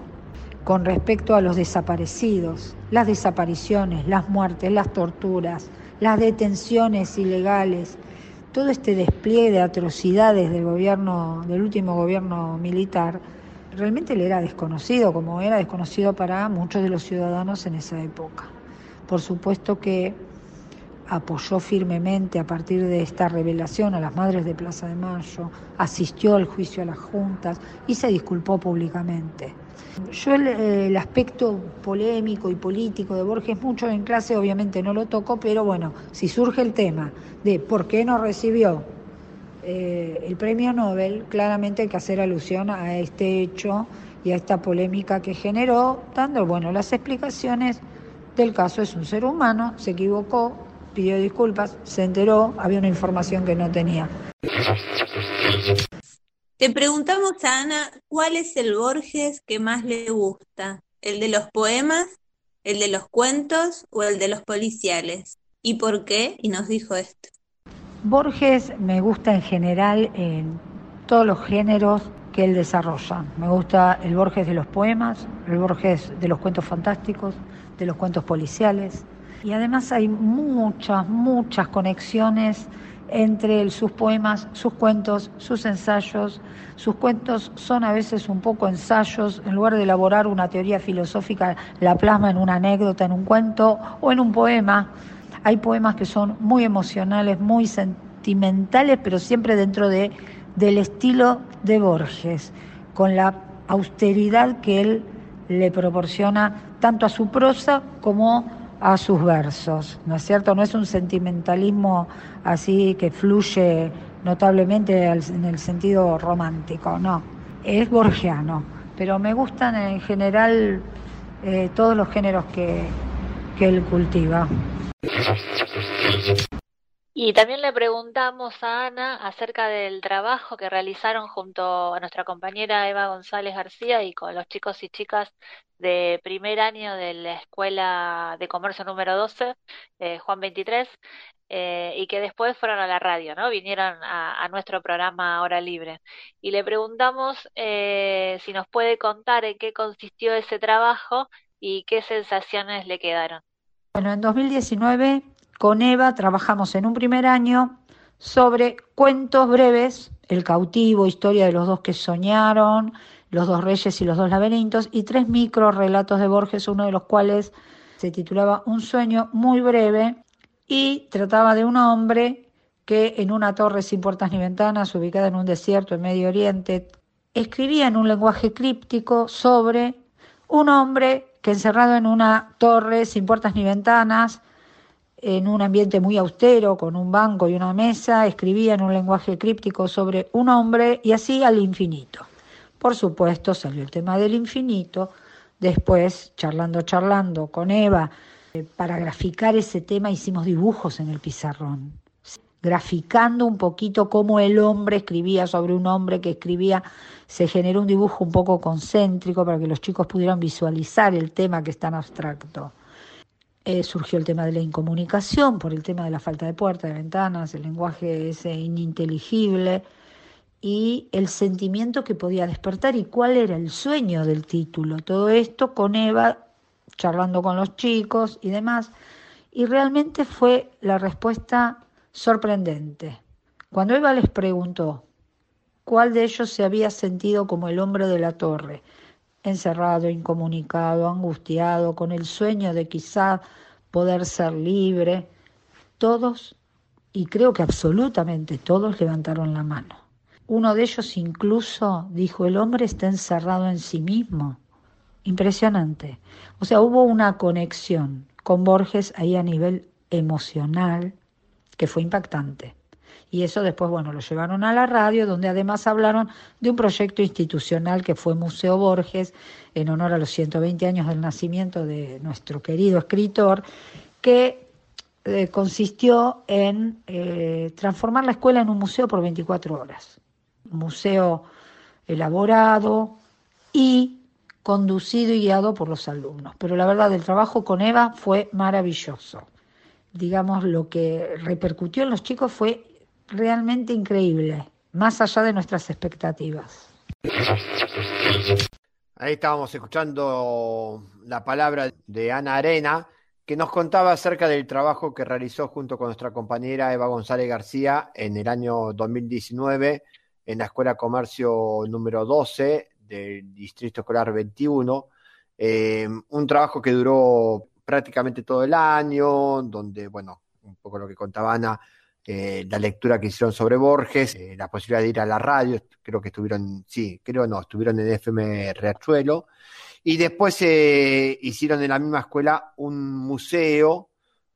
con respecto a los desaparecidos, las desapariciones, las muertes, las torturas, las detenciones ilegales, todo este despliegue de atrocidades del gobierno, del último gobierno militar, realmente le era desconocido, como era desconocido para muchos de los ciudadanos en esa época. Por supuesto que apoyó firmemente a partir de esta revelación a las madres de Plaza de Mayo, asistió al juicio a las juntas y se disculpó públicamente. Yo el, aspecto polémico y político de Borges mucho en clase obviamente no lo toco, pero bueno, si surge el tema de por qué no recibió eh, el premio Nobel, claramente hay que hacer alusión a este hecho y a esta polémica que generó, dando bueno las explicaciones del caso. Es un ser humano, se equivocó, pidió disculpas, se enteró, había una información que no tenía. Te preguntamos a Ana cuál es el Borges que más le gusta, el de los poemas, el de los cuentos o el de los policiales. ¿Y por qué? Y nos dijo esto. Borges me gusta en general en todos los géneros que él desarrolla. Me gusta el Borges de los poemas, el Borges de los cuentos fantásticos, de los cuentos policiales. Y además hay muchas, muchas conexiones entre sus poemas, sus cuentos, sus ensayos. Sus cuentos son a veces un poco ensayos, en lugar de elaborar una teoría filosófica, la plasma en una anécdota, en un cuento o en un poema. Hay poemas que son muy emocionales, muy sentimentales, pero siempre dentro de, del estilo de Borges, con la austeridad que él le proporciona tanto a su prosa como a sus versos, ¿no es cierto? No es un sentimentalismo así que fluye notablemente en el sentido romántico, no, es borgiano, pero me gustan en general eh, todos los géneros que, que él cultiva. Y también le preguntamos a Ana acerca del trabajo que realizaron junto a nuestra compañera Eva González García y con los chicos y chicas de primer año de la Escuela de Comercio número 12, eh, Juan 23, eh, y que después fueron a la radio, ¿no? Vinieron a, nuestro programa Hora Libre. Y le preguntamos eh, si nos puede contar en qué consistió ese trabajo y qué sensaciones le quedaron. Bueno, en 2019 con Eva trabajamos en un primer año sobre cuentos breves, El cautivo, historia de los dos que soñaron, Los dos reyes y los dos laberintos, y tres micro relatos de Borges, uno de los cuales se titulaba Un sueño muy breve y trataba de un hombre que en una torre sin puertas ni ventanas, ubicada en un desierto en Medio Oriente, escribía en un lenguaje críptico sobre un hombre que encerrado en una torre sin puertas ni ventanas, en un ambiente muy austero, con un banco y una mesa, escribía en un lenguaje críptico sobre un hombre y así al infinito. Por supuesto, salió el tema del infinito. Después, charlando, charlando con Eva, eh, para graficar ese tema hicimos dibujos en el pizarrón, graficando un poquito cómo el hombre escribía sobre un hombre que escribía. Se generó un dibujo un poco concéntrico para que los chicos pudieran visualizar el tema que es tan abstracto. Eh, surgió el tema de la incomunicación por el tema de la falta de puertas, de ventanas, el lenguaje ese ininteligible y el sentimiento que podía despertar y cuál era el sueño del título. Todo esto con Eva, charlando con los chicos y demás. Y realmente fue la respuesta sorprendente. Cuando Eva les preguntó cuál de ellos se había sentido como el hombre de la torre, encerrado, incomunicado, angustiado, con el sueño de quizá poder ser libre. Todos, y creo que absolutamente todos, levantaron la mano. Uno de ellos incluso dijo, el hombre está encerrado en sí mismo. Impresionante. O sea, hubo una conexión con Borges ahí a nivel emocional que fue impactante. Y eso después, bueno, lo llevaron a la radio, donde además hablaron de un proyecto institucional que fue Museo Borges, en honor a los 120 años del nacimiento de nuestro querido escritor, que eh, consistió en eh, transformar la escuela en un museo por 24 horas. Museo elaborado y conducido y guiado por los alumnos. Pero la verdad, el trabajo con Eva fue maravilloso. Digamos, lo que repercutió en los chicos fue realmente increíble, más allá de nuestras expectativas. Ahí estábamos escuchando la palabra de Ana Arena, que nos contaba acerca del trabajo que realizó junto con nuestra compañera Eva González García en el año 2019 en la Escuela Comercio número 12 del Distrito Escolar 21. Eh, un trabajo que duró prácticamente todo el año, donde, bueno, un poco lo que contaba Ana, eh, la lectura que hicieron sobre Borges, eh, la posibilidad de ir a la radio, creo que estuvieron, sí, creo no, estuvieron en FM Riachuelo, y después hicieron en la misma escuela un museo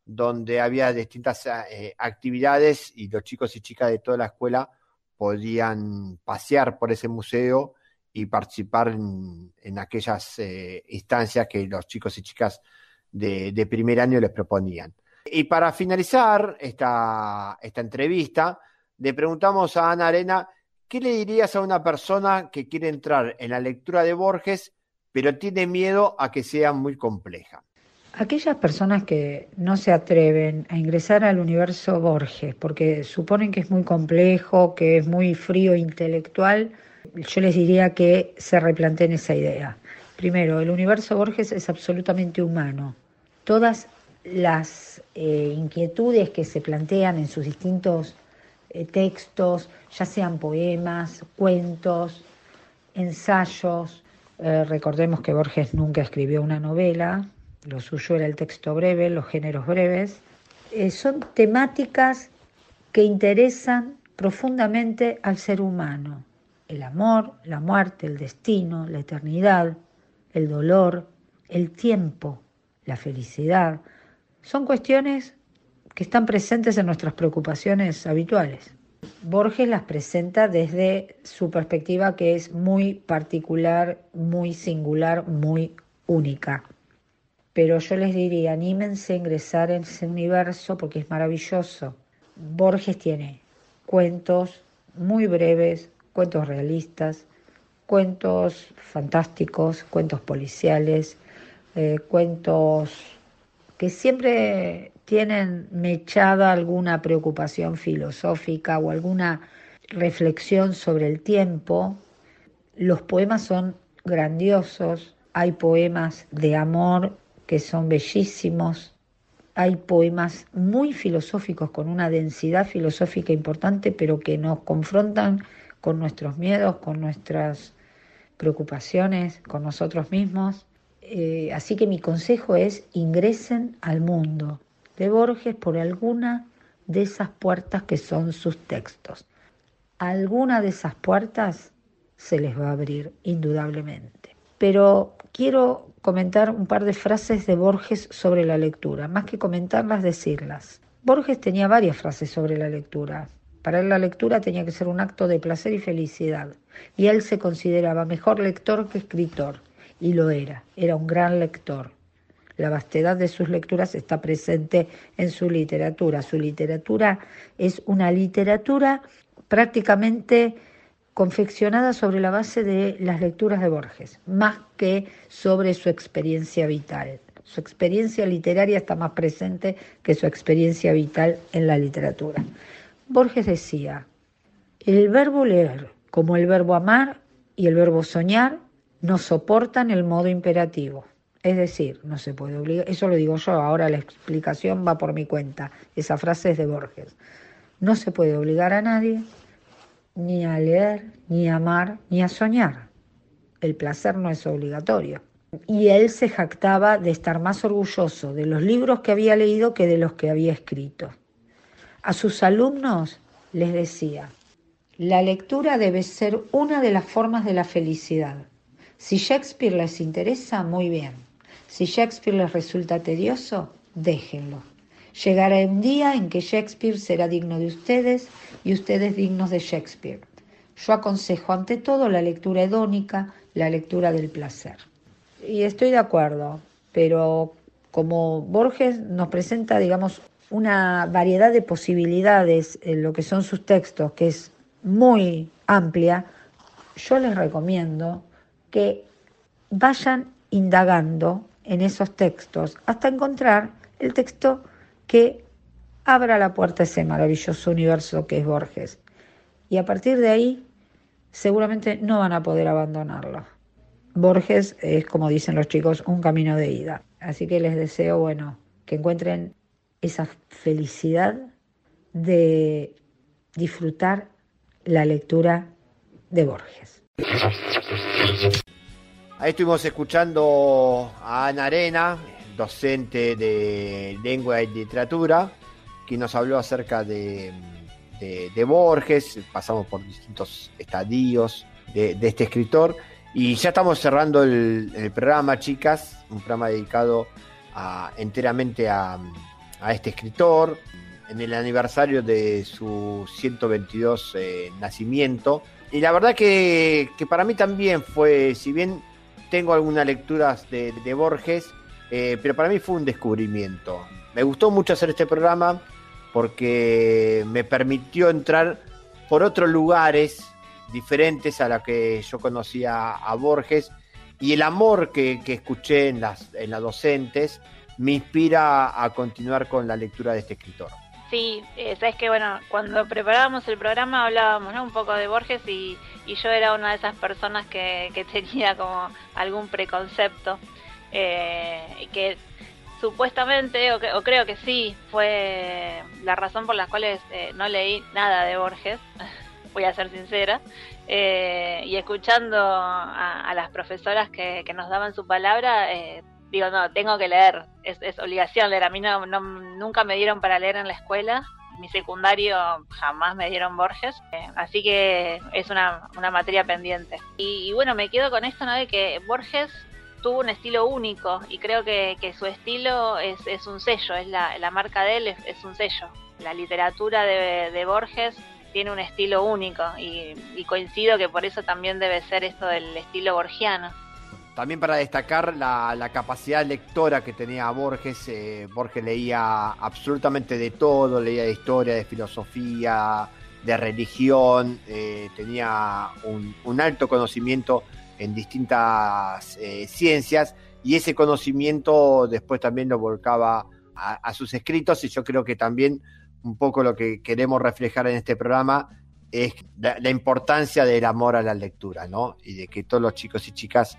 donde había distintas actividades y los chicos y chicas de toda la escuela podían pasear por ese museo y participar en, aquellas eh, instancias que los chicos y chicas de, primer año les proponían. Y para finalizar esta, esta entrevista, le preguntamos a Ana Arena, ¿qué le dirías a una persona que quiere entrar en la lectura de Borges, pero tiene miedo a que sea muy compleja? Aquellas personas que no se atreven a ingresar al universo Borges porque suponen que es muy complejo, que es muy frío intelectual, yo les diría que se replanteen esa idea. Primero, el universo Borges es absolutamente humano. Todas las eh, inquietudes que se plantean en sus distintos eh, textos, ya sean poemas, cuentos, ensayos, eh, recordemos que Borges nunca escribió una novela, lo suyo era el texto breve, los géneros breves, son temáticas que interesan profundamente al ser humano. El amor, la muerte, el destino, la eternidad, el dolor, el tiempo, la felicidad, son cuestiones que están presentes en nuestras preocupaciones habituales. Borges las presenta desde su perspectiva que es muy particular, muy singular, muy única. Pero yo les diría, anímense a ingresar en ese universo porque es maravilloso. Borges tiene cuentos muy breves, cuentos realistas, cuentos fantásticos, cuentos policiales, eh, cuentos que siempre tienen mechada alguna preocupación filosófica o alguna reflexión sobre el tiempo. Los poemas son grandiosos, hay poemas de amor que son bellísimos, hay poemas muy filosóficos con una densidad filosófica importante, pero que nos confrontan con nuestros miedos, con nuestras preocupaciones, con nosotros mismos. Eh, así que mi consejo es ingresen al mundo de Borges por alguna de esas puertas que son sus textos. Alguna de esas puertas se les va a abrir, indudablemente. Pero quiero comentar un par de frases de Borges sobre la lectura, más que comentarlas, decirlas. Borges tenía varias frases sobre la lectura. Para él la lectura tenía que ser un acto de placer y felicidad, y él se consideraba mejor lector que escritor, y lo era, era un gran lector. La vastedad de sus lecturas está presente en su literatura. Su literatura es una literatura prácticamente confeccionada sobre la base de las lecturas de Borges, más que sobre su experiencia vital. Su experiencia literaria está más presente que su experiencia vital en la literatura. Borges decía, el verbo leer como el verbo amar y el verbo soñar no soportan el modo imperativo. Es decir, no se puede obligar, eso lo digo yo, ahora la explicación va por mi cuenta, esa frase es de Borges. No se puede obligar a nadie ni a leer, ni a amar, ni a soñar. El placer no es obligatorio. Y él se jactaba de estar más orgulloso de los libros que había leído que de los que había escrito. A sus alumnos les decía, la lectura debe ser una de las formas de la felicidad. Si Shakespeare les interesa, muy bien. Si Shakespeare les resulta tedioso, déjenlo. Llegará un día en que Shakespeare será digno de ustedes y ustedes dignos de Shakespeare. Yo aconsejo ante todo la lectura hedónica, la lectura del placer. Y estoy de acuerdo, pero como Borges nos presenta, digamos, una variedad de posibilidades en lo que son sus textos, que es muy amplia, yo les recomiendo que vayan indagando en esos textos hasta encontrar el texto que abra la puerta a ese maravilloso universo que es Borges. Y a partir de ahí, seguramente no van a poder abandonarlo. Borges es, como dicen los chicos, un camino de ida. Así que les deseo, bueno, que encuentren esa felicidad de disfrutar la lectura de Borges. Ahí estuvimos escuchando a Ana Arena, docente de lengua y literatura, que nos habló acerca de, de- Borges, pasamos por distintos estadios de, este escritor, y ya estamos cerrando el, programa, chicas, un programa dedicado enteramente a, a este escritor, en el aniversario de su 122 eh, nacimiento. Y la verdad que para mí también fue, si bien tengo algunas lecturas de, de Borges, eh, pero para mí fue un descubrimiento. Me gustó mucho hacer este programa porque me permitió entrar por otros lugares diferentes a la que yo conocía a Borges y el amor que, que escuché en las, en las docentes me inspira a continuar con la lectura de este escritor. Sí, eh, sabes que bueno, cuando preparábamos el programa hablábamos un poco de Borges y, yo era una de esas personas que, tenía como algún preconcepto eh, que supuestamente, o, creo que sí, fue la razón por las cuales eh, no leí nada de Borges, voy a ser sincera, eh, y escuchando a, las profesoras que, que nos daban su palabra, digo, no, tengo que leer, es, obligación leer. A mí no, nunca me dieron para leer en la escuela, mi secundario jamás me dieron Borges, eh, así que es una, una materia pendiente. Y, bueno, me quedo con esto, ¿no? De que Borges tuvo un estilo único y creo que, su estilo es, un sello, es la, la marca de él, es, un sello. La literatura de, de Borges tiene un estilo único y coincido que por eso también debe ser esto del estilo borgiano. También para destacar la, capacidad lectora que tenía Borges. eh, Borges leía absolutamente de todo, leía de historia, de filosofía, de religión, eh, tenía un, alto conocimiento en distintas eh, ciencias y ese conocimiento después también lo volcaba a, a sus escritos y yo creo que también un poco lo que queremos reflejar en este programa es la, la importancia del amor a la lectura, ¿no? Y de que todos los chicos y chicas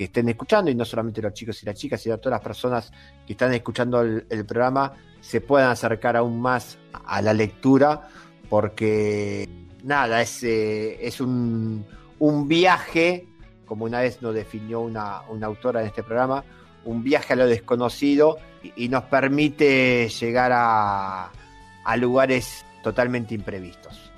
que estén escuchando, y no solamente los chicos y las chicas, sino todas las personas que están escuchando el, programa, se puedan acercar aún más a la lectura, porque nada, es, eh, es un, un viaje, como una vez nos definió una, una autora en este programa, un viaje a lo desconocido y, y nos permite llegar a, a lugares totalmente imprevistos.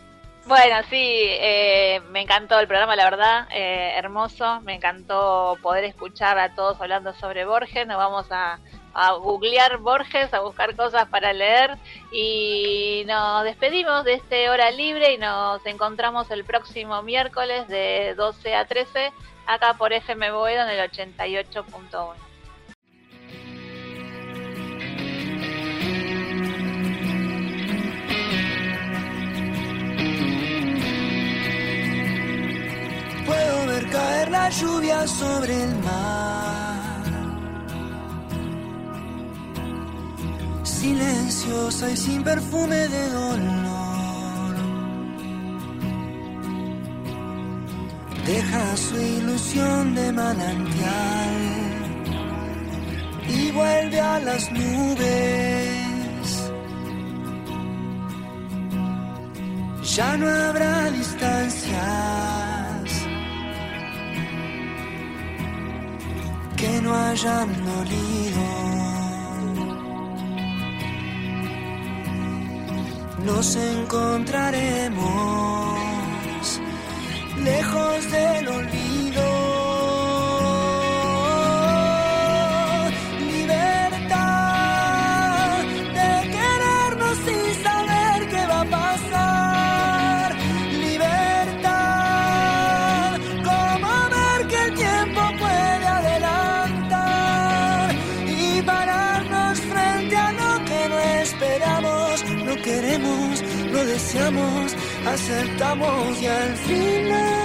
Bueno, sí, eh, me encantó el programa, la verdad, eh, hermoso. Me encantó poder escuchar a todos hablando sobre Borges. Nos vamos a, a googlear Borges, a buscar cosas para leer. Y nos despedimos de este hora libre y nos encontramos el próximo miércoles de 12 a 13 acá por FM Boedo en el 88.1. Puedo ver caer la lluvia sobre el mar. Silenciosa y sin perfume de dolor. Deja su ilusión de manantial y vuelve a las nubes. Ya no habrá distancias que no hayan dolido. Nos encontraremos lejos del olvido. Deseamos, aceptamos y al final